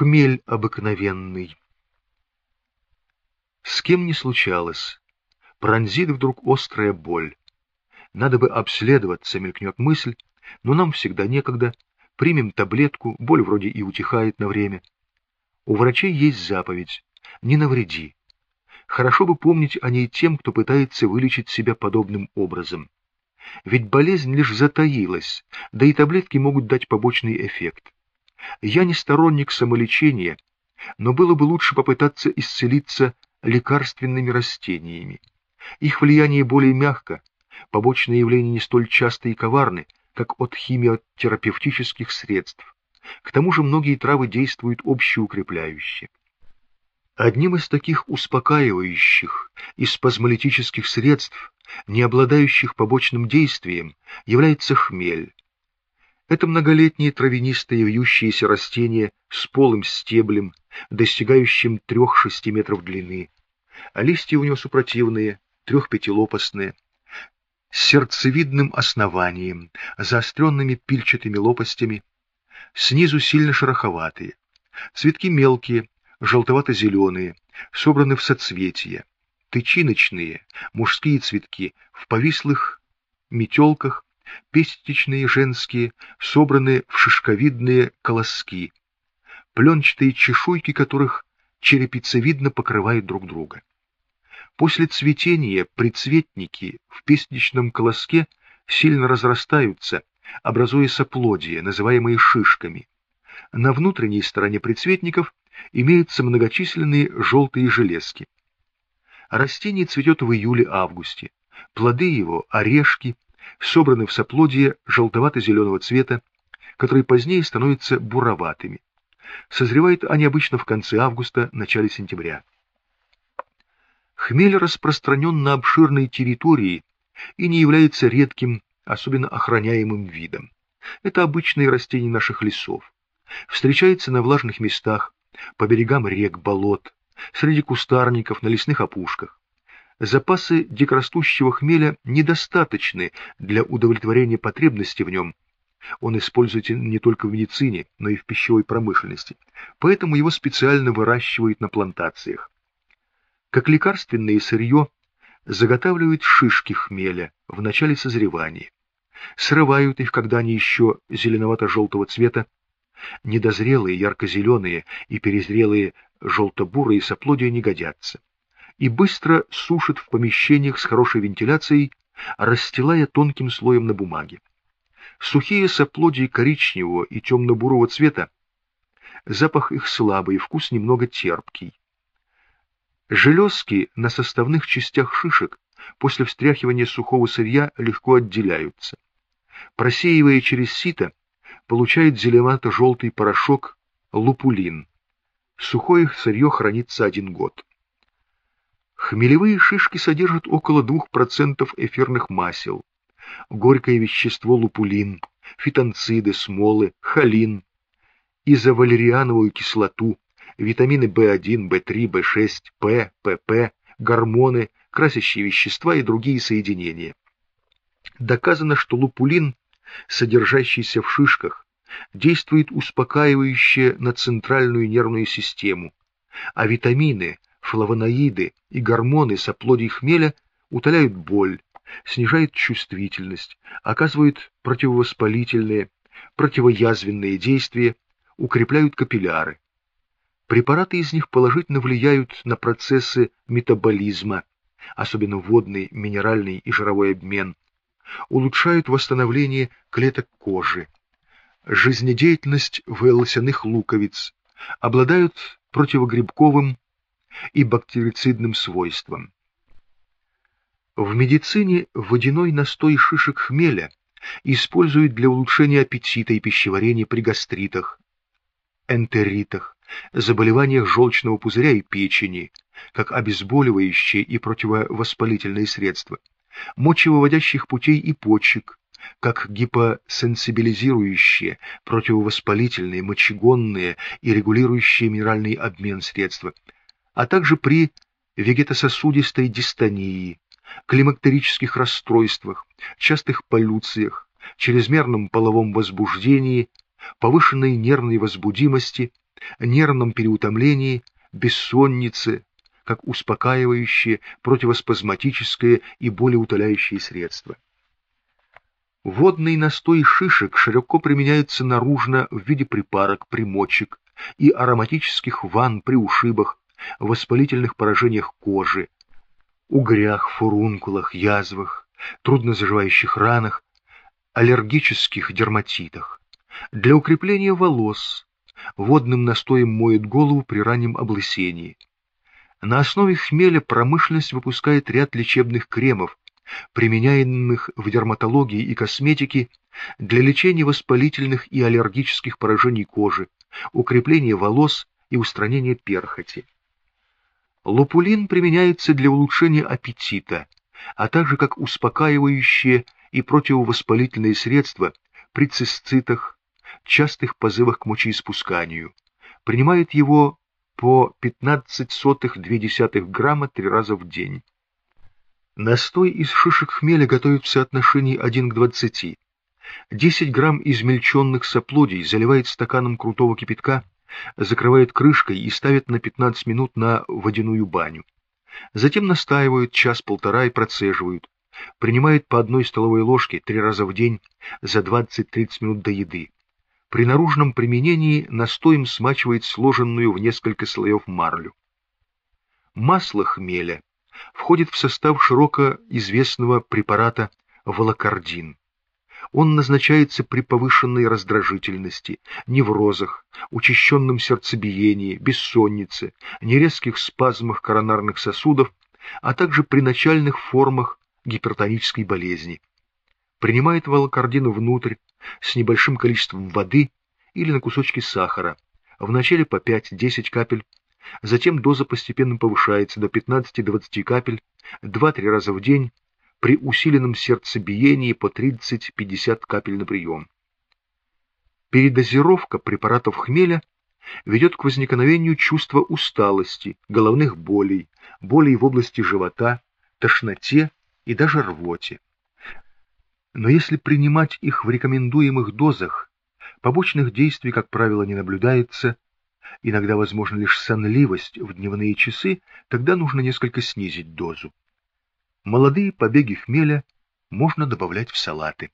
Хмель обыкновенный. С кем не случалось, пронзит вдруг острая боль. Надо бы обследоваться, мелькнет мысль, но нам всегда некогда. Примем таблетку, боль вроде и утихает на время. У врачей есть заповедь «не навреди». Хорошо бы помнить о ней тем, кто пытается вылечить себя подобным образом. Ведь болезнь лишь затаилась, да и таблетки могут дать побочный эффект. Я не сторонник самолечения, но было бы лучше попытаться исцелиться лекарственными растениями. Их влияние более мягко, побочные явления не столь часто и коварны, как от химиотерапевтических средств. К тому же многие травы действуют общеукрепляюще. Одним из таких успокаивающих и спазмолитических средств, не обладающих побочным действием, является хмель. Это многолетние травянистые вьющиеся растения с полым стеблем, достигающим 3-6 метров длины, а листья у него супротивные, трехпятилопастные, с сердцевидным основанием, заостренными пильчатыми лопастями, снизу сильно шероховатые, цветки мелкие, желтовато-зеленые, собраны в соцветия, тычиночные, мужские цветки, в повислых метелках, пестичные женские, собраны в шишковидные колоски, пленчатые чешуйки которых черепицевидно покрывают друг друга. После цветения предцветники в пестичном колоске сильно разрастаются, образуя соплодия, называемые шишками. На внутренней стороне предцветников имеются многочисленные желтые железки. Растение цветет в июле-августе. Плоды его, орешки, собраны в соплодье желтовато-зеленого цвета, которые позднее становятся буроватыми. Созревают они обычно в конце августа, начале сентября. Хмель распространен на обширной территории и не является редким, особенно охраняемым видом. Это обычные растения наших лесов. Встречается на влажных местах, по берегам рек, болот, среди кустарников, на лесных опушках. Запасы дикорастущего хмеля недостаточны для удовлетворения потребности в нем. Он используется не только в медицине, но и в пищевой промышленности, поэтому его специально выращивают на плантациях. Как лекарственное сырье заготавливают шишки хмеля в начале созревания. Срывают их, когда они еще зеленовато-желтого цвета, Недозрелые ярко-зеленые и перезрелые желто-бурые соплодия не годятся. И быстро сушат в помещениях с хорошей вентиляцией, расстилая тонким слоем на бумаге. Сухие соплодия коричневого и темно-бурого цвета, запах их слабый, вкус немного терпкий. Железки на составных частях шишек после встряхивания сухого сырья легко отделяются. Просеивая через сито, получает зеленовато-желтый порошок лупулин. Сухое сырье хранится один год. Хмелевые шишки содержат около 2% эфирных масел, горькое вещество лупулин, фитонциды, смолы, холин, изовалериановую кислоту, витамины В1, В3, В6, П, ПП, гормоны, красящие вещества и другие соединения. Доказано, что лупулин содержащийся в шишках, действует успокаивающе на центральную нервную систему, а витамины, флавоноиды и гормоны соплодий хмеля утоляют боль, снижают чувствительность, оказывают противовоспалительные, противоязвенные действия, укрепляют капилляры. Препараты из них положительно влияют на процессы метаболизма, особенно водный, минеральный и жировой обмен, улучшают восстановление клеток кожи, жизнедеятельность волосяных луковиц, обладают противогрибковым и бактерицидным свойством. В медицине водяной настой шишек хмеля используют для улучшения аппетита и пищеварения при гастритах, энтеритах, заболеваниях желчного пузыря и печени, как обезболивающее и противовоспалительные средства мочевыводящих путей и почек, как гипосенсибилизирующие, противовоспалительные, мочегонные и регулирующие минеральный обмен средства, а также при вегетососудистой дистонии, климактерических расстройствах, частых полюциях, чрезмерном половом возбуждении, повышенной нервной возбудимости, нервном переутомлении, бессоннице, как успокаивающее, противоспазматическое и болеутоляющее средство. Водный настой шишек широко применяется наружно в виде припарок, примочек и ароматических ванн при ушибах, воспалительных поражениях кожи, угрях, фурункулах, язвах, трудно заживающих ранах, аллергических дерматитах. Для укрепления волос водным настоем моет голову при раннем облысении. На основе хмеля промышленность выпускает ряд лечебных кремов, применяемых в дерматологии и косметике для лечения воспалительных и аллергических поражений кожи, укрепления волос и устранения перхоти. Лупулин применяется для улучшения аппетита, а также как успокаивающее и противовоспалительное средство при цисцитах, частых позывах к мочеиспусканию. Принимает его по 15,2 грамма три раза в день. Настой из шишек хмеля готовят в соотношении 1 к 20. 10 грамм измельченных соплодий заливает стаканом крутого кипятка, закрывает крышкой и ставит на 15 минут на водяную баню. Затем настаивают час-полтора и процеживают. Принимают по одной столовой ложке три раза в день за 20-30 минут до еды. При наружном применении настоем смачивает сложенную в несколько слоев марлю. Масло хмеля входит в состав широко известного препарата волокордин. Он назначается при повышенной раздражительности, неврозах, учащенном сердцебиении, бессоннице, нерезких спазмах коронарных сосудов, а также при начальных формах гипертонической болезни. Принимает волокордин внутрь с небольшим количеством воды или на кусочки сахара, вначале по 5-10 капель, затем доза постепенно повышается до 15-20 капель 2-3 раза в день при усиленном сердцебиении по 30-50 капель на прием. Передозировка препаратов хмеля ведет к возникновению чувства усталости, головных болей, болей в области живота, тошноте и даже рвоте. Но если принимать их в рекомендуемых дозах, побочных действий, как правило, не наблюдается, иногда возможна лишь сонливость в дневные часы, тогда нужно несколько снизить дозу. Молодые побеги хмеля можно добавлять в салаты.